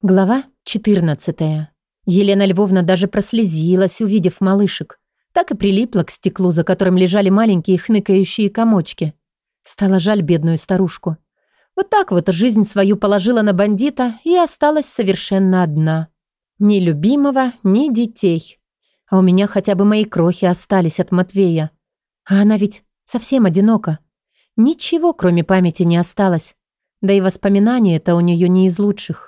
Глава 14. Елена Львовна даже прослезилась, увидев малышек. Так и прилипла к стеклу, за которым лежали маленькие хныкающие комочки. Стало жаль бедную старушку. Вот так вот жизнь свою положила на бандита и осталась совершенно одна. Ни любимого, ни детей. А у меня хотя бы мои крохи остались от Матвея. А она ведь совсем одинока. Ничего, кроме памяти, не осталось. Да и воспоминания это у нее не из лучших.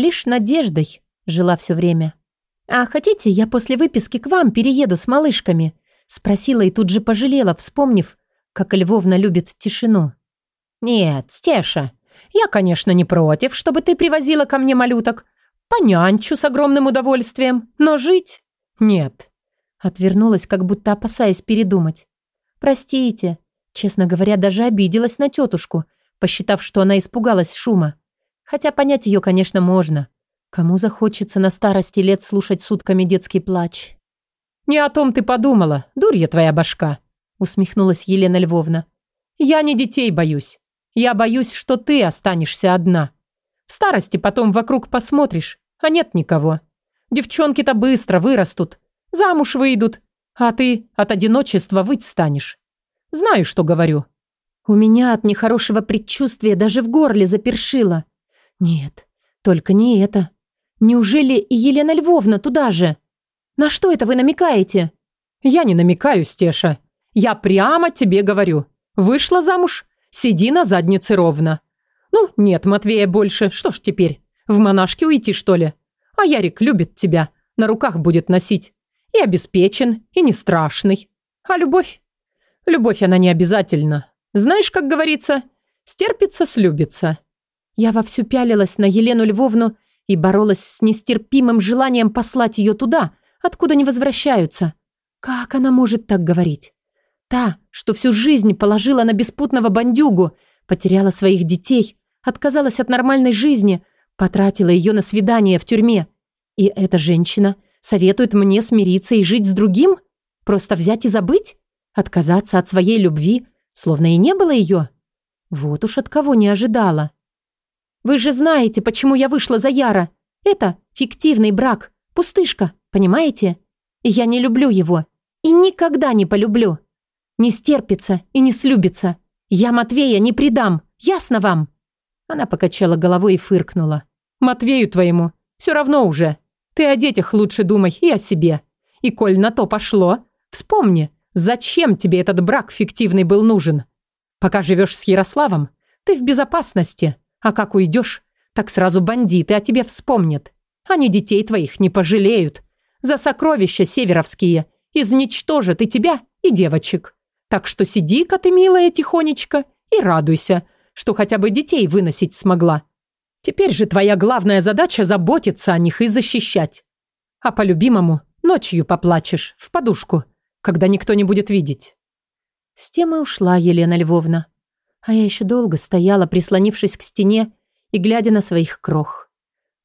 Лишь надеждой жила все время. «А хотите, я после выписки к вам перееду с малышками?» Спросила и тут же пожалела, вспомнив, как Львовна любит тишину. «Нет, Стеша, я, конечно, не против, чтобы ты привозила ко мне малюток. Понянчу с огромным удовольствием, но жить? Нет». Отвернулась, как будто опасаясь передумать. «Простите». Честно говоря, даже обиделась на тетушку, посчитав, что она испугалась шума. Хотя понять ее, конечно, можно. Кому захочется на старости лет слушать сутками детский плач? «Не о том ты подумала, дурья твоя башка», усмехнулась Елена Львовна. «Я не детей боюсь. Я боюсь, что ты останешься одна. В старости потом вокруг посмотришь, а нет никого. Девчонки-то быстро вырастут, замуж выйдут, а ты от одиночества выть станешь. Знаю, что говорю». У меня от нехорошего предчувствия даже в горле запершило. Нет, только не это. Неужели и Елена Львовна туда же? На что это вы намекаете? Я не намекаю, Стеша. Я прямо тебе говорю. Вышла замуж, сиди на заднице ровно. Ну, нет Матвея больше, что ж теперь? В монашке уйти, что ли? А Ярик любит тебя, на руках будет носить. И обеспечен, и не страшный. А любовь? Любовь она не обязательно. Знаешь, как говорится, стерпится, слюбится. Я вовсю пялилась на Елену Львовну и боролась с нестерпимым желанием послать ее туда, откуда не возвращаются. Как она может так говорить? Та, что всю жизнь положила на беспутного бандюгу, потеряла своих детей, отказалась от нормальной жизни, потратила ее на свидание в тюрьме. И эта женщина советует мне смириться и жить с другим? Просто взять и забыть? Отказаться от своей любви, словно и не было ее? Вот уж от кого не ожидала. Вы же знаете, почему я вышла за Яра. Это фиктивный брак, пустышка, понимаете? Я не люблю его. И никогда не полюблю. Не стерпится и не слюбится. Я Матвея не предам, ясно вам?» Она покачала головой и фыркнула. «Матвею твоему все равно уже. Ты о детях лучше думай и о себе. И коль на то пошло, вспомни, зачем тебе этот брак фиктивный был нужен. Пока живешь с Ярославом, ты в безопасности. А как уйдешь, так сразу бандиты о тебе вспомнят. Они детей твоих не пожалеют. За сокровища северовские изничтожат и тебя, и девочек. Так что сиди-ка ты, милая, тихонечко и радуйся, что хотя бы детей выносить смогла. Теперь же твоя главная задача заботиться о них и защищать. А по-любимому ночью поплачешь в подушку, когда никто не будет видеть. С темы ушла Елена Львовна. А я еще долго стояла, прислонившись к стене и глядя на своих крох.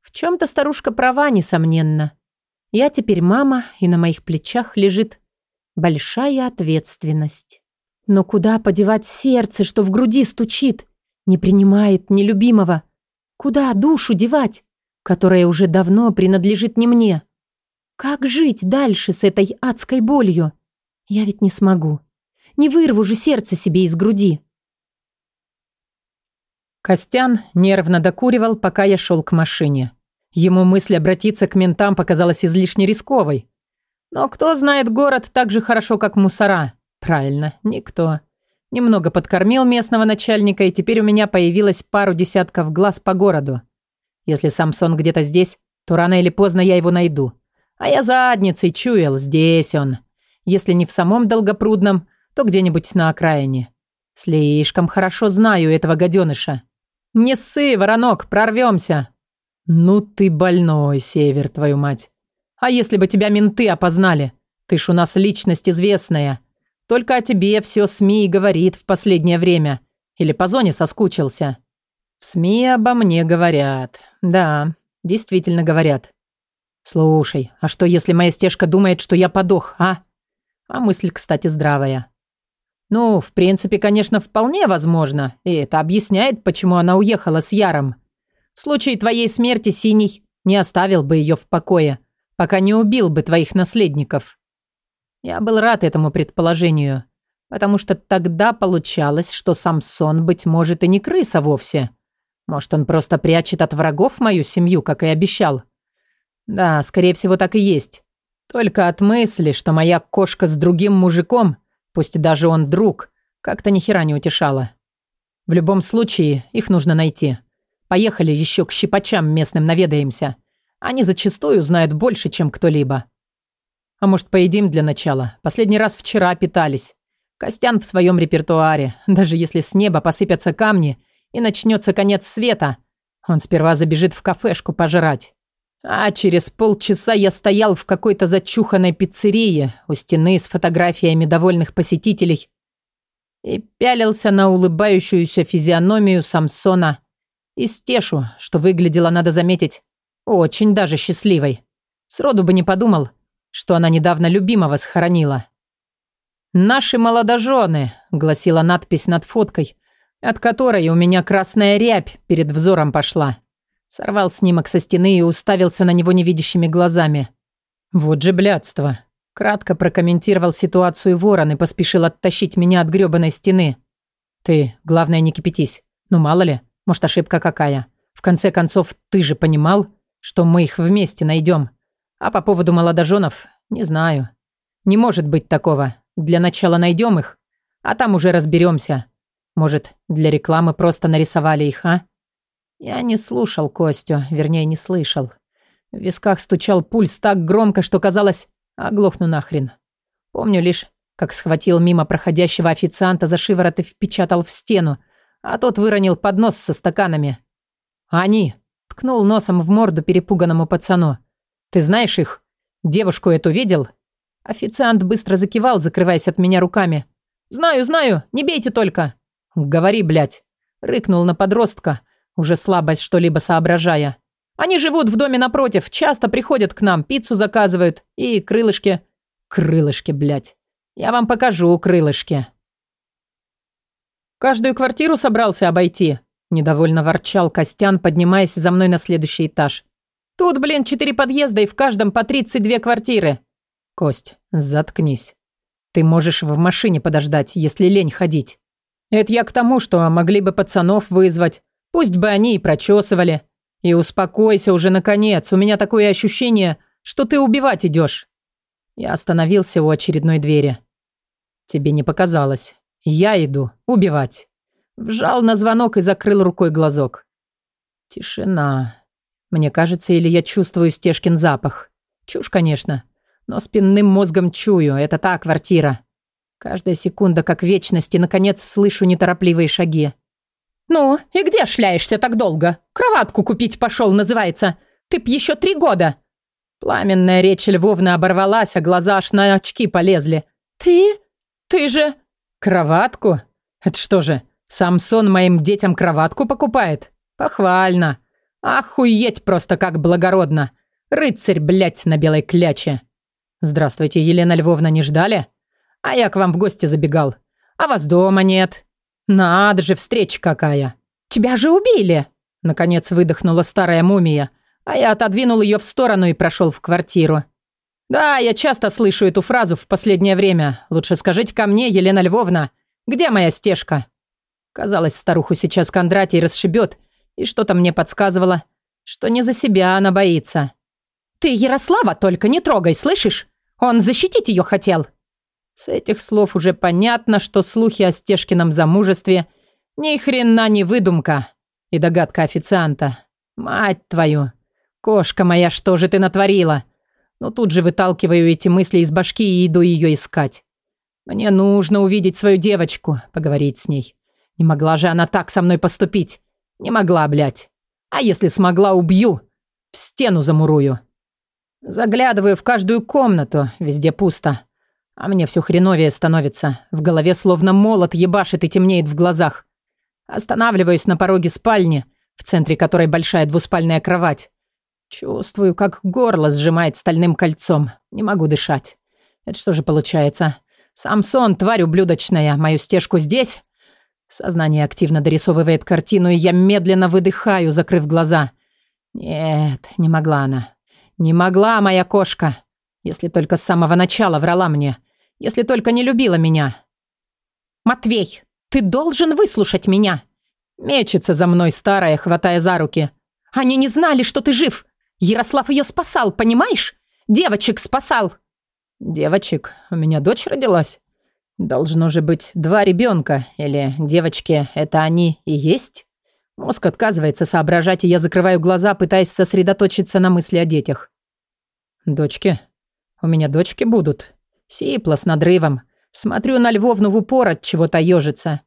В чем-то старушка права, несомненно. Я теперь мама, и на моих плечах лежит большая ответственность. Но куда подевать сердце, что в груди стучит, не принимает нелюбимого? Куда душу девать, которая уже давно принадлежит не мне? Как жить дальше с этой адской болью? Я ведь не смогу. Не вырву же сердце себе из груди. Костян нервно докуривал, пока я шел к машине. Ему мысль обратиться к ментам показалась излишне рисковой. Но кто знает город так же хорошо, как мусора? Правильно, никто. Немного подкормил местного начальника, и теперь у меня появилось пару десятков глаз по городу. Если Самсон где-то здесь, то рано или поздно я его найду. А я задницей чуял, здесь он. Если не в самом Долгопрудном, то где-нибудь на окраине. Слишком хорошо знаю этого гаденыша. «Не ссы, воронок, прорвемся!» «Ну ты больной, Север, твою мать! А если бы тебя менты опознали? Ты ж у нас личность известная. Только о тебе все СМИ говорит в последнее время. Или по зоне соскучился?» «В СМИ обо мне говорят. Да, действительно говорят. Слушай, а что, если моя стежка думает, что я подох, а?» А мысль, кстати, здравая. Ну, в принципе, конечно, вполне возможно, и это объясняет, почему она уехала с Яром. В случае твоей смерти Синий не оставил бы ее в покое, пока не убил бы твоих наследников. Я был рад этому предположению, потому что тогда получалось, что Самсон, быть может, и не крыса вовсе. Может, он просто прячет от врагов мою семью, как и обещал. Да, скорее всего, так и есть. Только от мысли, что моя кошка с другим мужиком, пусть даже он друг, как-то ни хера не утешала. В любом случае, их нужно найти. Поехали еще к щипачам местным наведаемся. Они зачастую знают больше, чем кто-либо. А может, поедим для начала? Последний раз вчера питались. Костян в своем репертуаре. Даже если с неба посыпятся камни и начнется конец света, он сперва забежит в кафешку пожрать. А через полчаса я стоял в какой-то зачуханной пиццерии у стены с фотографиями довольных посетителей и пялился на улыбающуюся физиономию Самсона и Стешу, что выглядела, надо заметить, очень даже счастливой. Сроду бы не подумал, что она недавно любимого схоронила. «Наши молодожены», — гласила надпись над фоткой, от которой у меня красная рябь перед взором пошла. Сорвал снимок со стены и уставился на него невидящими глазами. Вот же блядство. Кратко прокомментировал ситуацию ворон и поспешил оттащить меня от грёбаной стены. Ты, главное, не кипятись. Ну, мало ли, может, ошибка какая. В конце концов, ты же понимал, что мы их вместе найдем. А по поводу молодоженов, не знаю. Не может быть такого. Для начала найдем их, а там уже разберемся. Может, для рекламы просто нарисовали их, а? Я не слушал Костю, вернее, не слышал. В висках стучал пульс так громко, что казалось, оглохну нахрен. Помню лишь, как схватил мимо проходящего официанта за шиворот и впечатал в стену, а тот выронил поднос со стаканами. «Они!» – ткнул носом в морду перепуганному пацану. «Ты знаешь их? Девушку эту видел?» Официант быстро закивал, закрываясь от меня руками. «Знаю, знаю, не бейте только!» «Говори, блядь!» – рыкнул на подростка – уже слабость что-либо соображая. Они живут в доме напротив, часто приходят к нам, пиццу заказывают и крылышки. Крылышки, блядь. Я вам покажу крылышки. Каждую квартиру собрался обойти. Недовольно ворчал Костян, поднимаясь за мной на следующий этаж. Тут, блин, четыре подъезда и в каждом по 32 квартиры. Кость, заткнись. Ты можешь в машине подождать, если лень ходить. Это я к тому, что могли бы пацанов вызвать, Пусть бы они и прочесывали. И успокойся уже наконец, у меня такое ощущение, что ты убивать идешь. Я остановился у очередной двери. Тебе не показалось. Я иду убивать. Вжал на звонок и закрыл рукой глазок. Тишина. Мне кажется, или я чувствую Стешкин запах. Чушь, конечно. Но спинным мозгом чую, это та квартира. Каждая секунда как вечность, и, наконец, слышу неторопливые шаги. «Ну, и где шляешься так долго? Кроватку купить пошел, называется. Ты б еще три года!» Пламенная речь Львовны оборвалась, а глаза аж на очки полезли. «Ты? Ты же...» «Кроватку? Это что же, Самсон моим детям кроватку покупает? Похвально. Охуеть просто как благородно. Рыцарь, блядь, на белой кляче. Здравствуйте, Елена Львовна, не ждали? А я к вам в гости забегал. А вас дома нет. «Надо же, встреча какая! Тебя же убили!» Наконец выдохнула старая мумия, а я отодвинул ее в сторону и прошел в квартиру. «Да, я часто слышу эту фразу в последнее время. Лучше скажите ко мне, Елена Львовна, где моя стежка?» Казалось, старуху сейчас Кондратий расшибет, и что-то мне подсказывало, что не за себя она боится. «Ты Ярослава только не трогай, слышишь? Он защитить ее хотел!» С этих слов уже понятно, что слухи о Стешкином замужестве ни хрена не выдумка. И догадка официанта. Мать твою! Кошка моя, что же ты натворила? Но тут же выталкиваю эти мысли из башки и иду ее искать. Мне нужно увидеть свою девочку, поговорить с ней. Не могла же она так со мной поступить. Не могла, блядь. А если смогла, убью. В стену замурую. Заглядываю в каждую комнату, везде пусто. А мне все хреновее становится. В голове словно молот ебашит и темнеет в глазах. Останавливаюсь на пороге спальни, в центре которой большая двуспальная кровать. Чувствую, как горло сжимает стальным кольцом. Не могу дышать. Это что же получается? Самсон, тварь ублюдочная, мою стежку здесь? Сознание активно дорисовывает картину, и я медленно выдыхаю, закрыв глаза. Нет, не могла она. Не могла моя кошка. Если только с самого начала врала мне. Если только не любила меня. «Матвей, ты должен выслушать меня!» Мечется за мной старая, хватая за руки. «Они не знали, что ты жив. Ярослав ее спасал, понимаешь? Девочек спасал!» «Девочек? У меня дочь родилась?» Должно же быть два ребенка, или девочки, это они и есть? Мозг отказывается соображать, и я закрываю глаза, пытаясь сосредоточиться на мысли о детях. Дочки? У меня дочки будут. Сипла с надрывом. Смотрю на Львовну в упор, от чего-то ежится.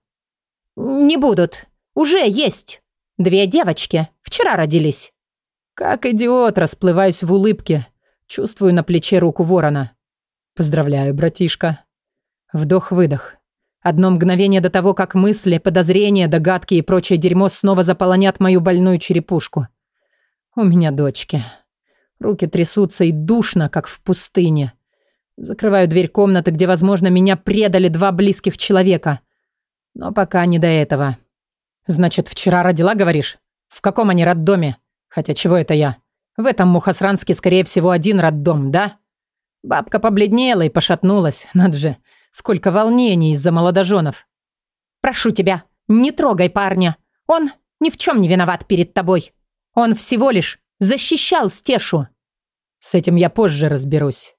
Не будут. Уже есть. Две девочки. Вчера родились. Как идиот, расплываюсь в улыбке. Чувствую на плече руку ворона. Поздравляю, братишка. Вдох-выдох. Одно мгновение до того, как мысли, подозрения, догадки и прочее дерьмо снова заполонят мою больную черепушку. У меня дочки. Руки трясутся и душно, как в пустыне. Закрываю дверь комнаты, где, возможно, меня предали два близких человека. Но пока не до этого. Значит, вчера родила, говоришь? В каком они роддоме? Хотя чего это я? В этом Мухосранске, скорее всего, один роддом, да? Бабка побледнела и пошатнулась. Надо же. Сколько волнений из-за молодоженов. «Прошу тебя, не трогай парня. Он ни в чем не виноват перед тобой. Он всего лишь защищал Стешу». «С этим я позже разберусь».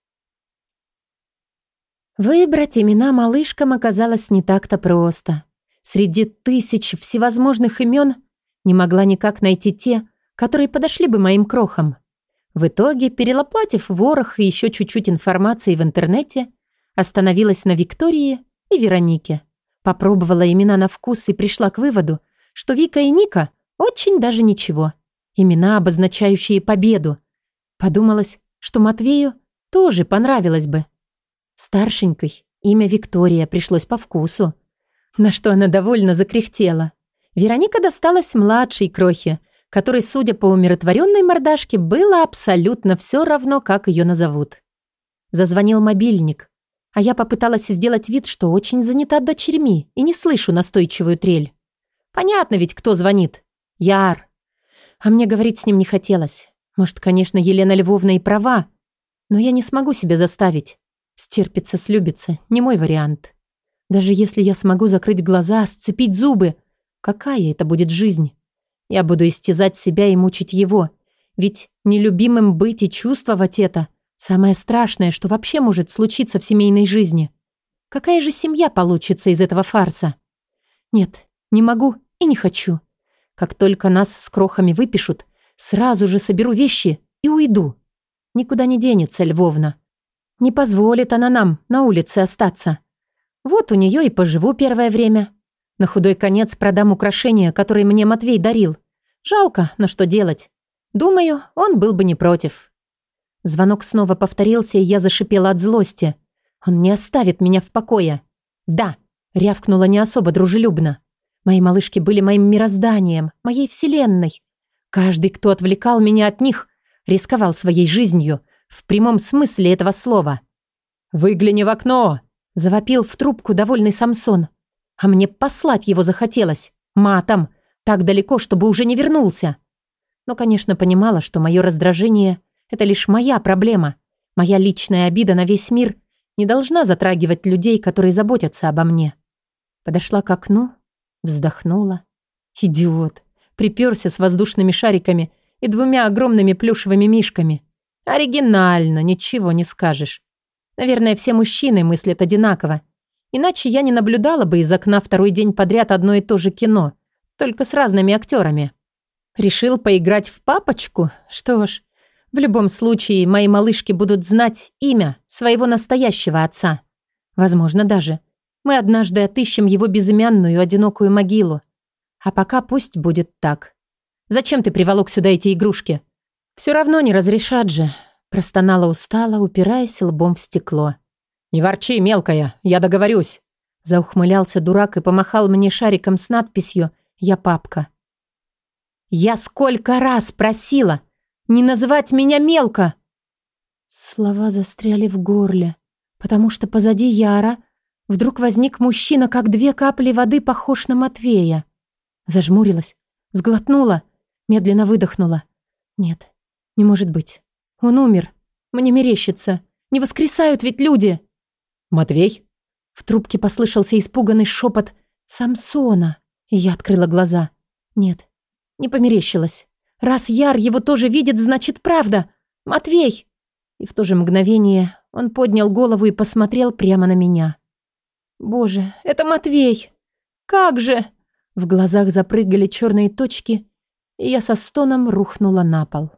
Выбрать имена малышкам оказалось не так-то просто. Среди тысяч всевозможных имен не могла никак найти те, которые подошли бы моим крохам. В итоге, перелопатив ворох и еще чуть-чуть информации в интернете, Остановилась на Виктории и Веронике. Попробовала имена на вкус и пришла к выводу, что Вика и Ника очень даже ничего. Имена, обозначающие победу. Подумалось, что Матвею тоже понравилось бы. Старшенькой имя Виктория пришлось по вкусу. На что она довольно закряхтела. Вероника досталась младшей крохе, которой, судя по умиротворенной мордашке, было абсолютно все равно, как ее назовут. Зазвонил мобильник. А я попыталась сделать вид, что очень занята дочерьми и не слышу настойчивую трель. Понятно ведь, кто звонит. Яр. А мне говорить с ним не хотелось. Может, конечно, Елена Львовна и права, но я не смогу себя заставить. Стерпится, слюбится – не мой вариант. Даже если я смогу закрыть глаза, сцепить зубы, какая это будет жизнь? Я буду истязать себя и мучить его. Ведь нелюбимым быть и чувствовать это – Самое страшное, что вообще может случиться в семейной жизни. Какая же семья получится из этого фарса? Нет, не могу и не хочу. Как только нас с крохами выпишут, сразу же соберу вещи и уйду. Никуда не денется Львовна. Не позволит она нам на улице остаться. Вот у нее и поживу первое время. На худой конец продам украшения, которые мне Матвей дарил. Жалко, но что делать? Думаю, он был бы не против. Звонок снова повторился, и я зашипела от злости. Он не оставит меня в покое. Да, рявкнула не особо дружелюбно. Мои малышки были моим мирозданием, моей вселенной. Каждый, кто отвлекал меня от них, рисковал своей жизнью, в прямом смысле этого слова. «Выгляни в окно!» – завопил в трубку довольный Самсон. А мне послать его захотелось. Матом. Так далеко, чтобы уже не вернулся. Но, конечно, понимала, что мое раздражение – это лишь моя проблема. Моя личная обида на весь мир не должна затрагивать людей, которые заботятся обо мне. Подошла к окну, вздохнула. Идиот. Приперся с воздушными шариками и двумя огромными плюшевыми мишками. Оригинально, ничего не скажешь. Наверное, все мужчины мыслят одинаково. Иначе я не наблюдала бы из окна второй день подряд одно и то же кино, только с разными актерами. Решил поиграть в папочку? Что ж, в любом случае, мои малышки будут знать имя своего настоящего отца. Возможно, даже мы однажды отыщем его безымянную одинокую могилу. А пока пусть будет так. Зачем ты приволок сюда эти игрушки? Все равно не разрешат же. Простонала устало, упираясь лбом в стекло. «Не ворчи, мелкая, я договорюсь!» Заухмылялся дурак и помахал мне шариком с надписью «Я папка». «Я сколько раз просила!» Не называть меня мелко!» Слова застряли в горле, потому что позади Яра Вдруг возник мужчина, как две капли воды, похож на Матвея. Зажмурилась, сглотнула, медленно выдохнула. Нет, не может быть. Он умер. Мне мерещится. Не воскресают ведь люди. Матвей? В трубке послышался испуганный шепот Самсона. И я открыла глаза. Нет, не померещилась. Раз Яр его тоже видит, значит правда. Матвей! И в то же мгновение он поднял голову и посмотрел прямо на меня. Боже, это Матвей! Как же! В глазах запрыгали черные точки, и я со стоном рухнула на пол.